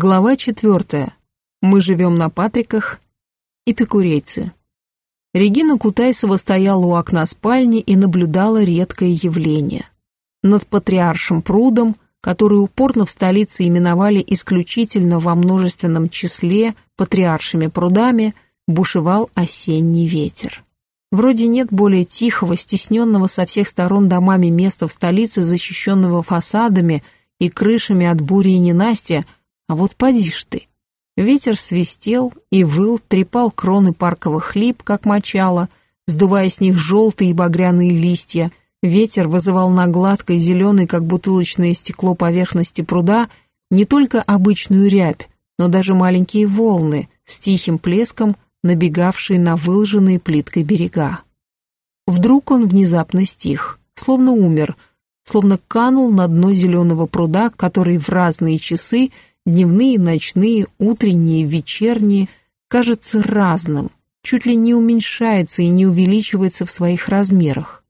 Глава четвертая. Мы живем на Патриках. Эпикурейцы. Регина Кутайсова стояла у окна спальни и наблюдала редкое явление. Над патриаршим прудом, который упорно в столице именовали исключительно во множественном числе патриаршими прудами, бушевал осенний ветер. Вроде нет более тихого, стесненного со всех сторон домами места в столице, защищенного фасадами и крышами от бури и ненастья, а вот поди ж ты. Ветер свистел и выл, трепал кроны парковых лип, как мочало, сдувая с них желтые и багряные листья. Ветер вызывал на гладкой, зеленой, как бутылочное стекло поверхности пруда, не только обычную рябь, но даже маленькие волны с тихим плеском, набегавшие на выложенные плиткой берега. Вдруг он внезапно стих, словно умер, словно канул на дно зеленого пруда, который в разные часы – дневные, ночные, утренние, вечерние, кажется разным, чуть ли не уменьшается и не увеличивается в своих размерах.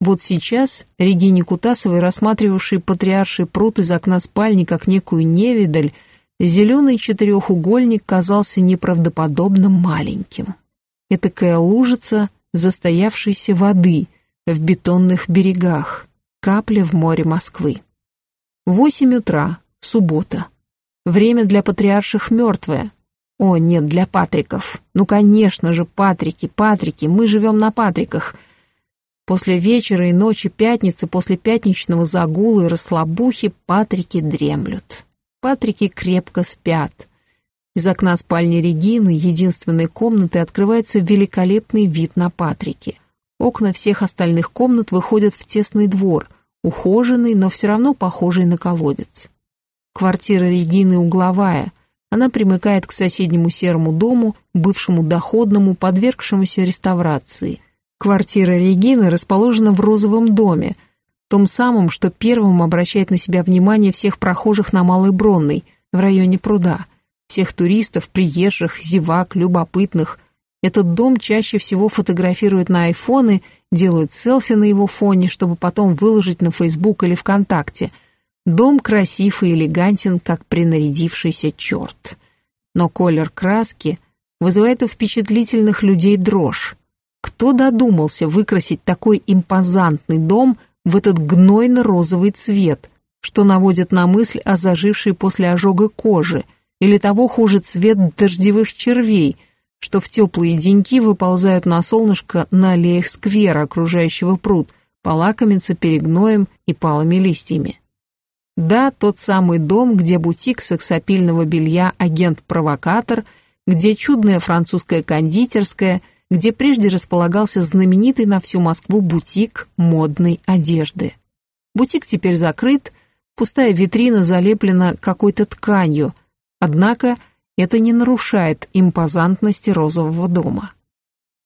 Вот сейчас Регине Кутасовой, рассматривавшей патриарший пруд из окна спальни как некую невидаль, зеленый четырехугольник казался неправдоподобно маленьким. Этакая лужица застоявшейся воды в бетонных берегах, капля в море Москвы. Восемь утра, суббота. Время для патриарших мертвое. О, нет, для патриков. Ну, конечно же, патрики, патрики, мы живем на патриках. После вечера и ночи пятницы, после пятничного загула и расслабухи, патрики дремлют. Патрики крепко спят. Из окна спальни Регины, единственной комнаты, открывается великолепный вид на патрики. Окна всех остальных комнат выходят в тесный двор, ухоженный, но все равно похожий на колодец. Квартира Регины угловая. Она примыкает к соседнему серому дому, бывшему доходному, подвергшемуся реставрации. Квартира Регины расположена в розовом доме, том самом, что первым обращает на себя внимание всех прохожих на Малой Бронной, в районе пруда, всех туристов, приезжих, зевак, любопытных. Этот дом чаще всего фотографируют на айфоны, делают селфи на его фоне, чтобы потом выложить на Фейсбук или ВКонтакте – Дом красив и элегантен, как принарядившийся черт. Но колер краски вызывает у впечатлительных людей дрожь. Кто додумался выкрасить такой импозантный дом в этот гнойно-розовый цвет, что наводит на мысль о зажившей после ожога кожи, или того хуже цвет дождевых червей, что в теплые деньки выползают на солнышко на аллеях сквера, окружающего пруд, полакомиться перегноем и палыми листьями. Да, тот самый дом, где бутик сексапильного белья «Агент-провокатор», где чудная французская кондитерская, где прежде располагался знаменитый на всю Москву бутик модной одежды. Бутик теперь закрыт, пустая витрина залеплена какой-то тканью, однако это не нарушает импозантности розового дома.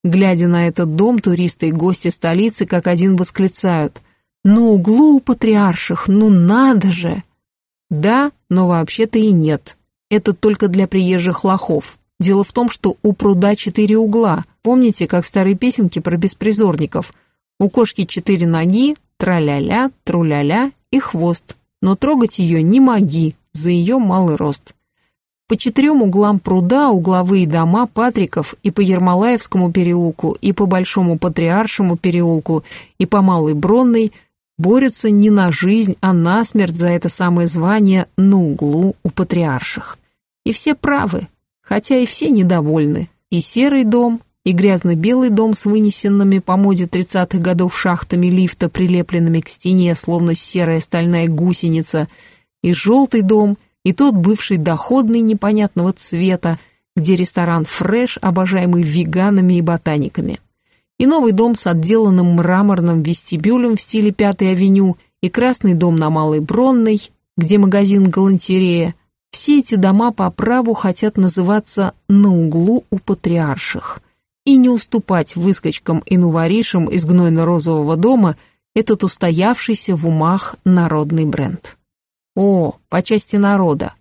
Глядя на этот дом, туристы и гости столицы как один восклицают – на углу у патриарших, ну надо же! Да, но вообще-то и нет. Это только для приезжих лохов. Дело в том, что у пруда четыре угла. Помните, как в старой песенке про беспризорников? У кошки четыре ноги, траля-ля, труля-ля и хвост. Но трогать ее не моги, за ее малый рост. По четырем углам пруда угловые дома Патриков и по Ермолаевскому переулку, и по Большому Патриаршему переулку, и по Малой Бронной – борются не на жизнь, а на смерть за это самое звание на углу у патриарших. И все правы, хотя и все недовольны. И серый дом, и грязно-белый дом с вынесенными по моде 30-х годов шахтами лифта, прилепленными к стене, словно серая стальная гусеница, и желтый дом, и тот бывший доходный непонятного цвета, где ресторан «Фреш», обожаемый веганами и ботаниками и новый дом с отделанным мраморным вестибюлем в стиле Пятой авеню, и красный дом на Малой Бронной, где магазин галантерея. Все эти дома по праву хотят называться «на углу у патриарших» и не уступать выскочкам и нуворишам из гнойно-розового дома этот устоявшийся в умах народный бренд. О, по части народа.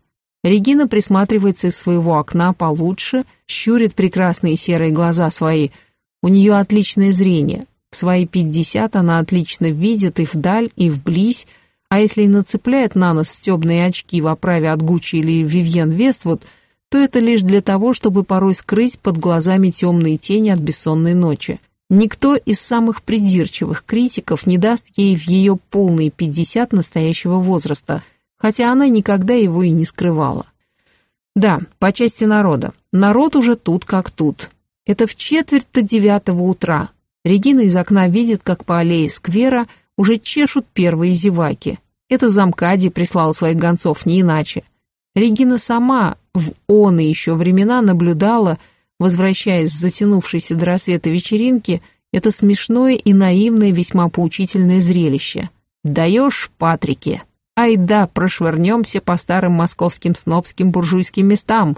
Регина присматривается из своего окна получше, щурит прекрасные серые глаза свои – у нее отличное зрение. В свои пятьдесят она отлично видит и вдаль, и вблизь, А если и нацепляет на нос стебные очки в оправе от Гуччи или Вивьен Вествуд, то это лишь для того, чтобы порой скрыть под глазами темные тени от бессонной ночи. Никто из самых придирчивых критиков не даст ей в ее полные 50 настоящего возраста, хотя она никогда его и не скрывала. Да, по части народа. Народ уже тут как тут. Это в четверть-то девятого утра. Регина из окна видит, как по аллее сквера уже чешут первые зеваки. Это замкади прислал своих гонцов, не иначе. Регина сама в он и еще времена наблюдала, возвращаясь с затянувшейся до рассвета вечеринки, это смешное и наивное весьма поучительное зрелище. «Даешь, Патрике!» Ай да, прошвырнемся по старым московским снобским буржуйским местам.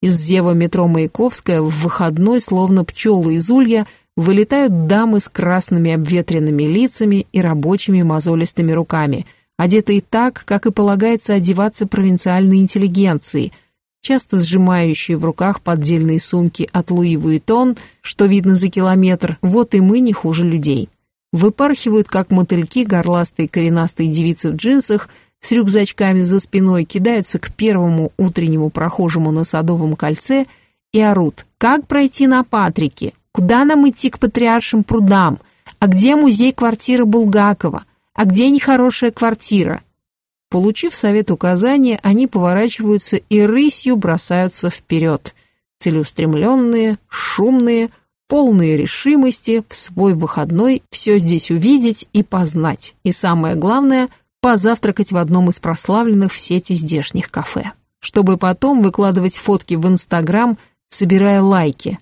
Из зева метро Маяковская в выходной, словно пчелы из улья, вылетают дамы с красными обветренными лицами и рабочими мозолистыми руками, одетые так, как и полагается одеваться провинциальной интеллигенции, часто сжимающие в руках поддельные сумки от Луи Вуитон, что видно за километр, вот и мы не хуже людей. Выпархивают, как мотыльки, горластые коренастые девицы в джинсах, с рюкзачками за спиной кидаются к первому утреннему прохожему на Садовом кольце и орут. «Как пройти на Патрике? Куда нам идти к Патриаршим прудам? А где музей-квартира Булгакова? А где нехорошая квартира?» Получив совет указания, они поворачиваются и рысью бросаются вперед. Целеустремленные, шумные, полные решимости в свой выходной все здесь увидеть и познать, и самое главное – позавтракать в одном из прославленных в сети здешних кафе, чтобы потом выкладывать фотки в Инстаграм, собирая лайки.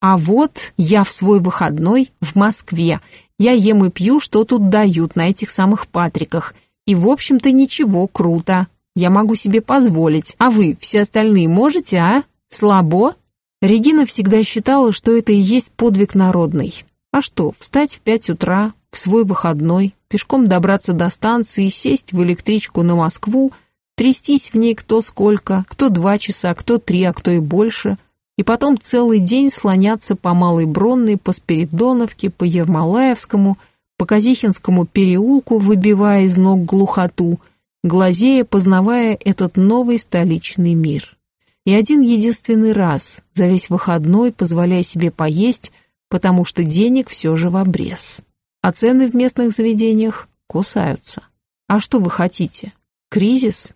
А вот я в свой выходной в Москве, я ем и пью, что тут дают на этих самых Патриках, и в общем-то ничего, круто, я могу себе позволить, а вы, все остальные, можете, а? Слабо? Регина всегда считала, что это и есть подвиг народный. А что, встать в пять утра, в свой выходной, пешком добраться до станции, сесть в электричку на Москву, трястись в ней кто сколько, кто два часа, кто три, а кто и больше, и потом целый день слоняться по Малой Бронной, по Спиридоновке, по Ермолаевскому, по Казихинскому переулку, выбивая из ног глухоту, глазея, познавая этот новый столичный мир и один единственный раз за весь выходной позволяя себе поесть, потому что денег все же в обрез. А цены в местных заведениях кусаются. А что вы хотите? Кризис?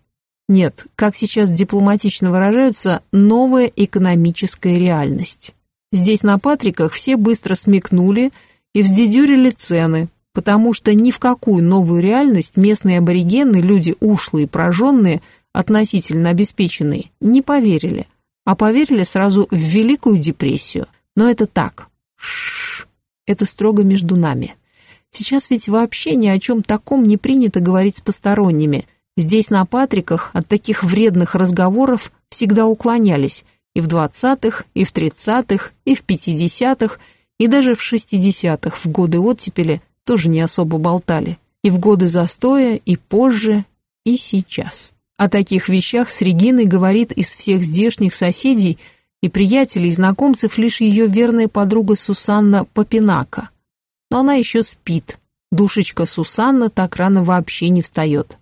Нет, как сейчас дипломатично выражаются, новая экономическая реальность. Здесь на Патриках все быстро смекнули и вздедюрили цены, потому что ни в какую новую реальность местные аборигены, люди ушлые, прожженные – относительно обеспеченные, не поверили, а поверили сразу в Великую депрессию. Но это так. Шш, это строго между нами. Сейчас ведь вообще ни о чем таком не принято говорить с посторонними. Здесь на Патриках от таких вредных разговоров всегда уклонялись и в двадцатых, и в тридцатых, и в пятидесятых, и даже в шестидесятых в годы оттепели тоже не особо болтали. И в годы застоя, и позже, и сейчас. О таких вещах с Региной говорит из всех здешних соседей и приятелей, знакомцев лишь ее верная подруга Сусанна Попинака. Но она еще спит. Душечка Сусанна так рано вообще не встает.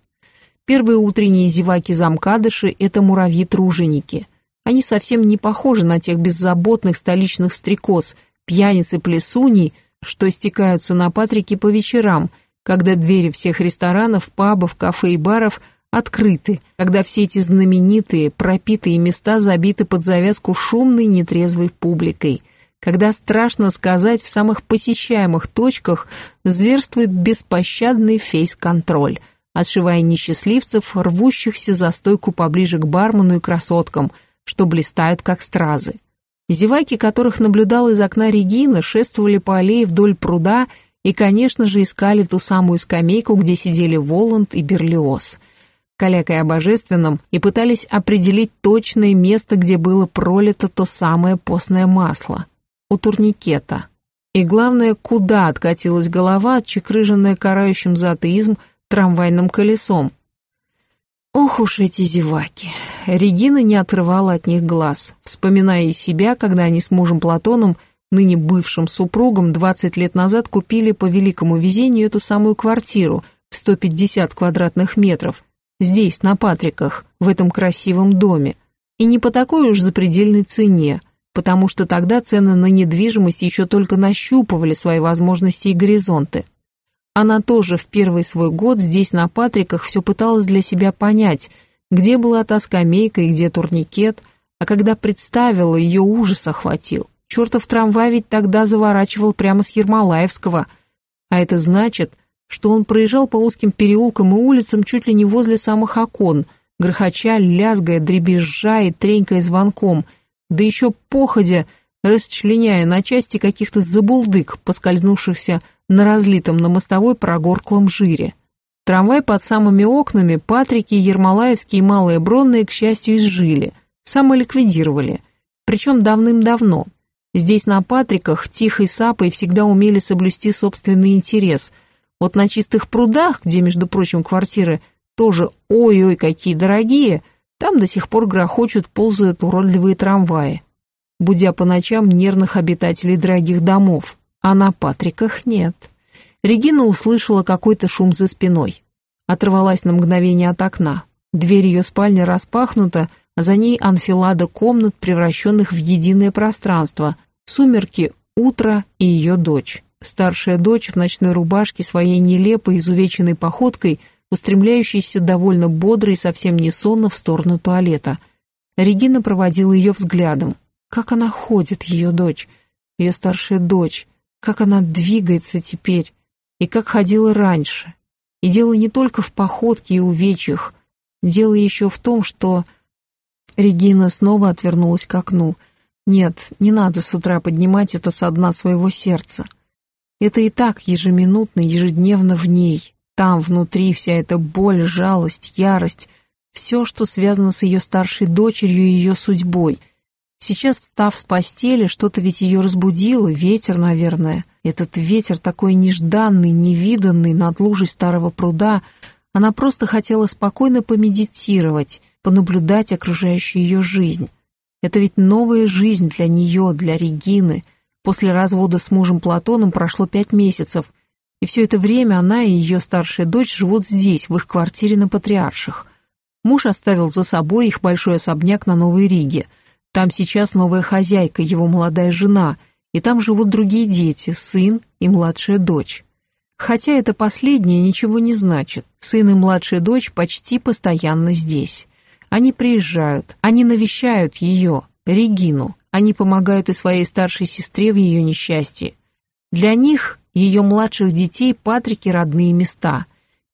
Первые утренние зеваки-замкадыши – это муравьи-труженики. Они совсем не похожи на тех беззаботных столичных стрекоз, пьяниц и плесуней, что стекаются на Патрике по вечерам, когда двери всех ресторанов, пабов, кафе и баров – открыты, когда все эти знаменитые, пропитые места забиты под завязку шумной, нетрезвой публикой, когда, страшно сказать, в самых посещаемых точках зверствует беспощадный фейс-контроль, отшивая несчастливцев, рвущихся за стойку поближе к бармену и красоткам, что блистают как стразы. Зеваки, которых наблюдал из окна Регина, шествовали по аллее вдоль пруда и, конечно же, искали ту самую скамейку, где сидели Воланд и Берлиоз – калякой о божественном, и пытались определить точное место, где было пролито то самое постное масло. У турникета. И главное, куда откатилась голова, отчекрыженная карающим за атеизм трамвайным колесом. Ох уж эти зеваки. Регина не отрывала от них глаз, вспоминая и себя, когда они с мужем Платоном, ныне бывшим супругом, 20 лет назад купили по великому везению эту самую квартиру – в 150 квадратных метров, здесь, на Патриках, в этом красивом доме, и не по такой уж запредельной цене, потому что тогда цены на недвижимость еще только нащупывали свои возможности и горизонты. Она тоже в первый свой год здесь, на Патриках, все пыталась для себя понять, где была та скамейка и где турникет, а когда представила, ее ужас охватил. Чертов трамвай ведь тогда заворачивал прямо с Ермолаевского, а это значит, что он проезжал по узким переулкам и улицам чуть ли не возле самых окон, грохоча, лязгая, дребезжа и тренькая звонком, да еще походя, расчленяя на части каких-то забулдык, поскользнувшихся на разлитом на мостовой прогорклом жире. Трамвай под самыми окнами Патрики, Ермолаевские и Малые Бронные, к счастью, изжили, самоликвидировали, причем давным-давно. Здесь на Патриках тихой сапой всегда умели соблюсти собственный интерес. Вот на чистых прудах, где, между прочим, квартиры тоже ой-ой какие дорогие, там до сих пор грохочут, ползают уродливые трамваи, будя по ночам нервных обитателей дорогих домов, а на Патриках нет. Регина услышала какой-то шум за спиной. Оторвалась на мгновение от окна. Дверь ее спальни распахнута, а за ней анфилада комнат, превращенных в единое пространство. Сумерки, утро и ее дочь. Старшая дочь в ночной рубашке своей нелепой, изувеченной походкой – устремляющийся довольно бодро и совсем не сонно в сторону туалета. Регина проводила ее взглядом. Как она ходит, ее дочь, ее старшая дочь, как она двигается теперь, и как ходила раньше. И дело не только в походке и увечьях, дело еще в том, что... Регина снова отвернулась к окну. Нет, не надо с утра поднимать это со дна своего сердца. Это и так ежеминутно, ежедневно в ней. Там внутри вся эта боль, жалость, ярость, все, что связано с ее старшей дочерью и ее судьбой. Сейчас, встав с постели, что-то ведь ее разбудило, ветер, наверное. Этот ветер такой нежданный, невиданный над лужей старого пруда. Она просто хотела спокойно помедитировать, понаблюдать окружающую ее жизнь. Это ведь новая жизнь для нее, для Регины. После развода с мужем Платоном прошло пять месяцев – и все это время она и ее старшая дочь живут здесь, в их квартире на Патриарших. Муж оставил за собой их большой особняк на Новой Риге. Там сейчас новая хозяйка, его молодая жена, и там живут другие дети, сын и младшая дочь. Хотя это последнее ничего не значит. Сын и младшая дочь почти постоянно здесь. Они приезжают, они навещают ее, Регину. Они помогают и своей старшей сестре в ее несчастье. Для них ее младших детей Патрики родные места.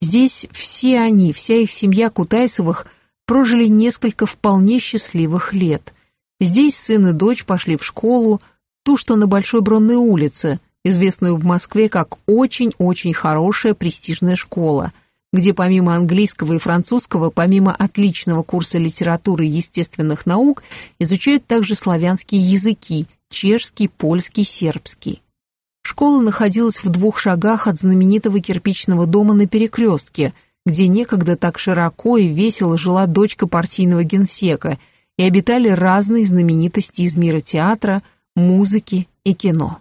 Здесь все они, вся их семья Кутайсовых прожили несколько вполне счастливых лет. Здесь сын и дочь пошли в школу, ту, что на Большой Бронной улице, известную в Москве как очень-очень хорошая престижная школа, где помимо английского и французского, помимо отличного курса литературы и естественных наук, изучают также славянские языки – чешский, польский, сербский. Школа находилась в двух шагах от знаменитого кирпичного дома на перекрестке, где некогда так широко и весело жила дочка партийного генсека, и обитали разные знаменитости из мира театра, музыки и кино.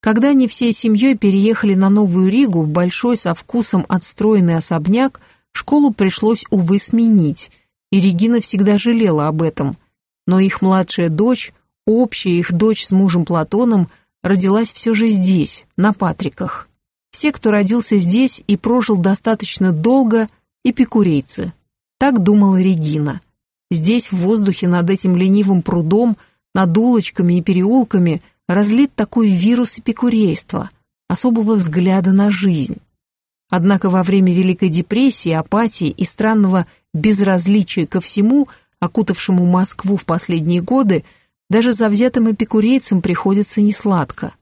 Когда они всей семьей переехали на Новую Ригу в большой со вкусом отстроенный особняк, школу пришлось, увы, сменить, и Регина всегда жалела об этом. Но их младшая дочь, общая их дочь с мужем Платоном, родилась все же здесь, на Патриках. Все, кто родился здесь и прожил достаточно долго, эпикурейцы. Так думала Регина. Здесь, в воздухе над этим ленивым прудом, над улочками и переулками разлит такой вирус эпикурейства, особого взгляда на жизнь. Однако во время Великой депрессии, апатии и странного безразличия ко всему, окутавшему Москву в последние годы, даже завзятым эпикурейцам приходится несладко.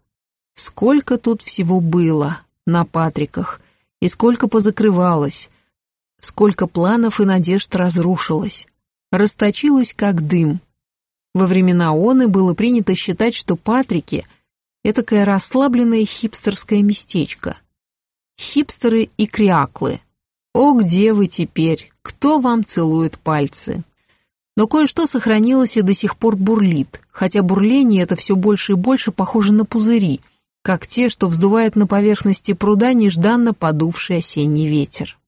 Сколько тут всего было на Патриках, и сколько позакрывалось, сколько планов и надежд разрушилось, расточилось как дым. Во времена Оны было принято считать, что Патрики — этакое расслабленное хипстерское местечко. Хипстеры и кряклы. О, где вы теперь? Кто вам целует пальцы? Но кое-что сохранилось и до сих пор бурлит, хотя бурление это все больше и больше похоже на пузыри, как те, что вздувает на поверхности пруда нежданно подувший осенний ветер.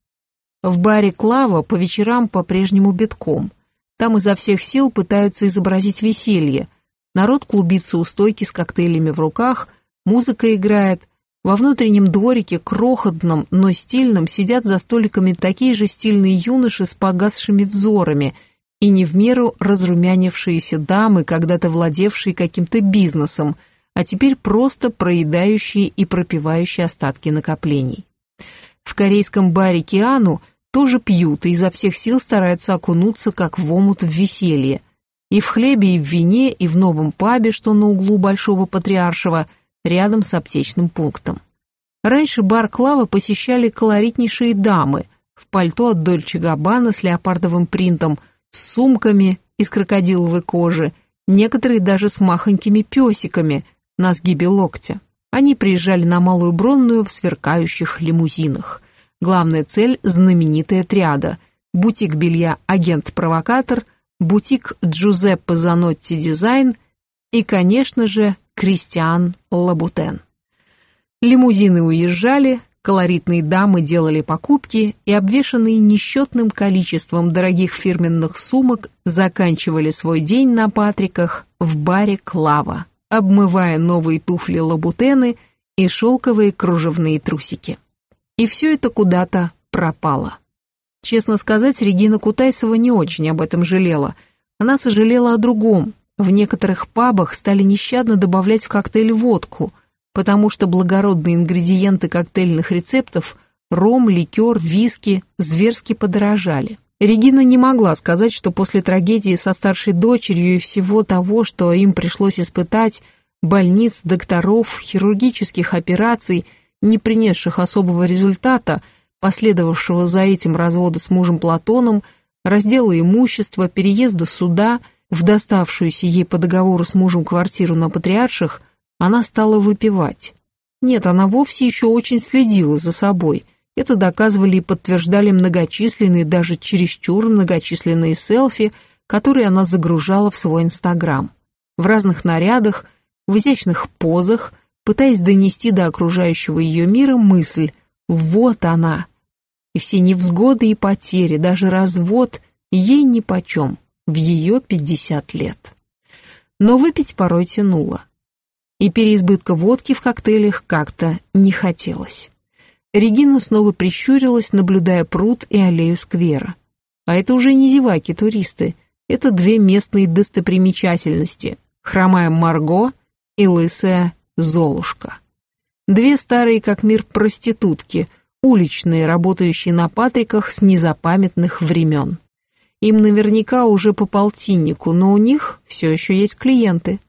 В баре «Клава» по вечерам по-прежнему битком. Там изо всех сил пытаются изобразить веселье. Народ клубится у стойки с коктейлями в руках, музыка играет. Во внутреннем дворике, крохотном, но стильном, сидят за столиками такие же стильные юноши с погасшими взорами и не в меру разрумянившиеся дамы, когда-то владевшие каким-то бизнесом – а теперь просто проедающие и пропивающие остатки накоплений. В корейском баре Киану тоже пьют и изо всех сил стараются окунуться, как в омут в веселье. И в хлебе, и в вине, и в новом пабе, что на углу Большого Патриаршего, рядом с аптечным пунктом. Раньше бар Клава посещали колоритнейшие дамы в пальто от Дольче Габбана с леопардовым принтом, с сумками из крокодиловой кожи, некоторые даже с махонькими песиками – на сгибе локтя. Они приезжали на Малую Бронную в сверкающих лимузинах. Главная цель – знаменитая триада. Бутик белья «Agent Provocateur», бутик Giuseppe Zanotti Design и, конечно же, Christian Louboutin. Лимузины уезжали, колоритные дамы делали покупки и, обвешанные несчетным количеством дорогих фирменных сумок, заканчивали свой день на Патриках в баре «Клава» обмывая новые туфли лабутены и шелковые кружевные трусики. И все это куда-то пропало. Честно сказать, Регина Кутайсова не очень об этом жалела. Она сожалела о другом. В некоторых пабах стали нещадно добавлять в коктейль водку, потому что благородные ингредиенты коктейльных рецептов – ром, ликер, виски – зверски подорожали. Регина не могла сказать, что после трагедии со старшей дочерью и всего того, что им пришлось испытать, больниц, докторов, хирургических операций, не принесших особого результата, последовавшего за этим развода с мужем Платоном, раздела имущества, переезда суда, в доставшуюся ей по договору с мужем квартиру на Патриарших, она стала выпивать. Нет, она вовсе еще очень следила за собой – это доказывали и подтверждали многочисленные, даже чересчур многочисленные селфи, которые она загружала в свой Инстаграм. В разных нарядах, в изящных позах, пытаясь донести до окружающего ее мира мысль «Вот она!» И все невзгоды и потери, даже развод, ей нипочем, в ее 50 лет. Но выпить порой тянуло. И переизбытка водки в коктейлях как-то не хотелось. Регина снова прищурилась, наблюдая пруд и аллею сквера. А это уже не зеваки-туристы, это две местные достопримечательности – хромая Марго и лысая Золушка. Две старые как мир проститутки, уличные, работающие на Патриках с незапамятных времен. Им наверняка уже по полтиннику, но у них все еще есть клиенты.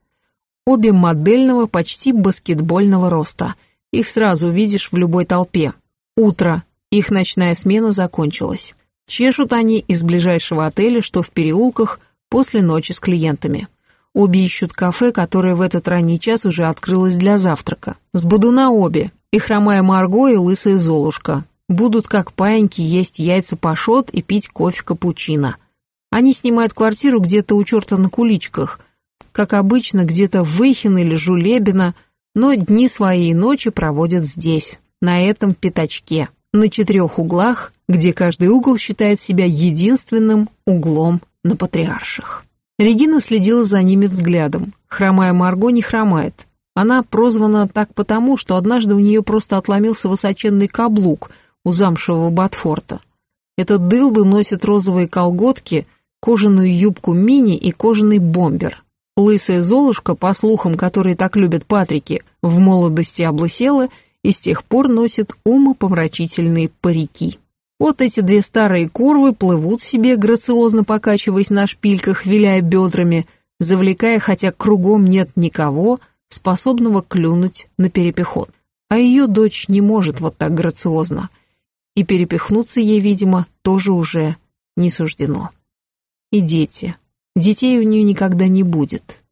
Обе модельного, почти баскетбольного роста – их сразу увидишь в любой толпе. Утро. Их ночная смена закончилась. Чешут они из ближайшего отеля, что в переулках, после ночи с клиентами. Обе ищут кафе, которое в этот ранний час уже открылось для завтрака. С бодуна обе, и хромая Марго, и лысая Золушка. Будут как паиньки есть яйца пашот и пить кофе капучино. Они снимают квартиру где-то у черта на куличках. Как обычно, где-то в Выхино или Жулебино – но дни свои и ночи проводят здесь, на этом пятачке, на четырех углах, где каждый угол считает себя единственным углом на патриарших. Регина следила за ними взглядом. Хромая Марго не хромает. Она прозвана так потому, что однажды у нее просто отломился высоченный каблук у замшевого Батфорта. Этот дылда носит розовые колготки, кожаную юбку мини и кожаный бомбер. Лысая Золушка, по слухам, которые так любят Патрики, в молодости облысела и с тех пор носит умопомрачительные парики. Вот эти две старые курвы плывут себе, грациозно покачиваясь на шпильках, виляя бедрами, завлекая, хотя кругом нет никого, способного клюнуть на перепиход. А ее дочь не может вот так грациозно. И перепихнуться ей, видимо, тоже уже не суждено. И дети, Детей у нее никогда не будет.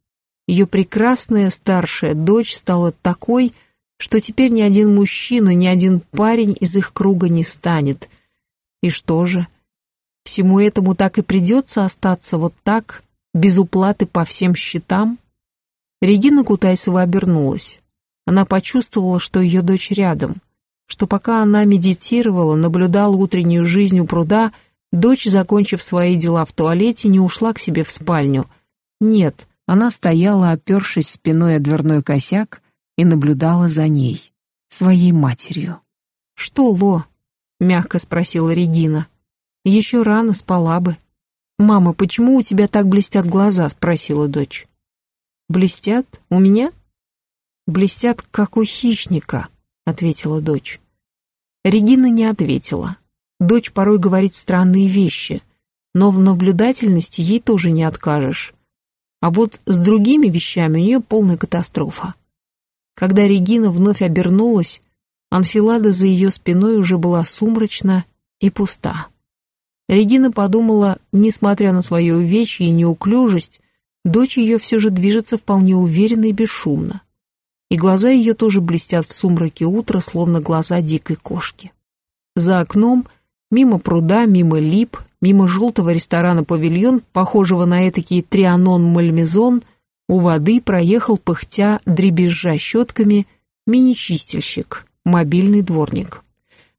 Ее прекрасная старшая дочь стала такой, что теперь ни один мужчина, ни один парень из их круга не станет. И что же? Всему этому так и придется остаться вот так, без уплаты по всем счетам? Регина Кутайсова обернулась. она почувствовала, что ее дочь рядом, что пока она медитировала, наблюдала утреннюю жизнь у пруда, дочь, закончив свои дела в туалете, не ушла к себе в спальню. Нет, она стояла, опершись спиной о дверной косяк, и наблюдала за ней, своей матерью. «Что, Ло?» — мягко спросила Регина. «Еще рано, спала бы». «Мама, почему у тебя так блестят глаза?» — спросила дочь. «Блестят? У меня?» «Блестят, как у хищника», — ответила дочь. Регина не ответила. Дочь порой говорит странные вещи, но в наблюдательности ей тоже не откажешь. А вот с другими вещами у нее полная катастрофа. Когда Регина вновь обернулась, анфилада за ее спиной уже была сумрачна и пуста. Регина подумала, несмотря на свое увечье и неуклюжесть, дочь ее все же движется вполне уверенно и бесшумно. И глаза ее тоже блестят в сумраке утра, словно глаза дикой кошки. За окном, мимо пруда, мимо лип, мимо желтого ресторана-павильон, похожего на этакий трианон-мальмезон, у воды проехал пыхтя, дребезжа щетками, мини-чистильщик, мобильный дворник.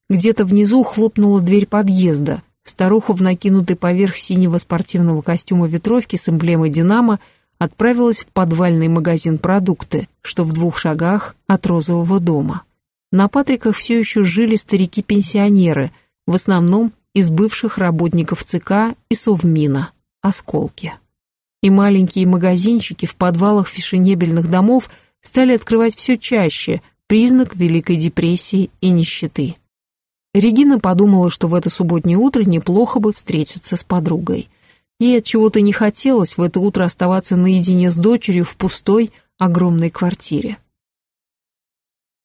Где-то внизу хлопнула дверь подъезда, Старуха в накинутой поверх синего спортивного костюма ветровки с эмблемой «Динамо» отправилась в подвальный магазин «Продукты», что в двух шагах от розового дома. На Патриках все еще жили старики-пенсионеры, в основном из бывших работников ЦК и Совмина, осколки. И маленькие магазинчики в подвалах фешенебельных домов стали открывать все чаще, признак Великой депрессии и нищеты. Регина подумала, что в это субботнее утро неплохо бы встретиться с подругой. Ей от чего-то не хотелось в это утро оставаться наедине с дочерью в пустой, огромной квартире.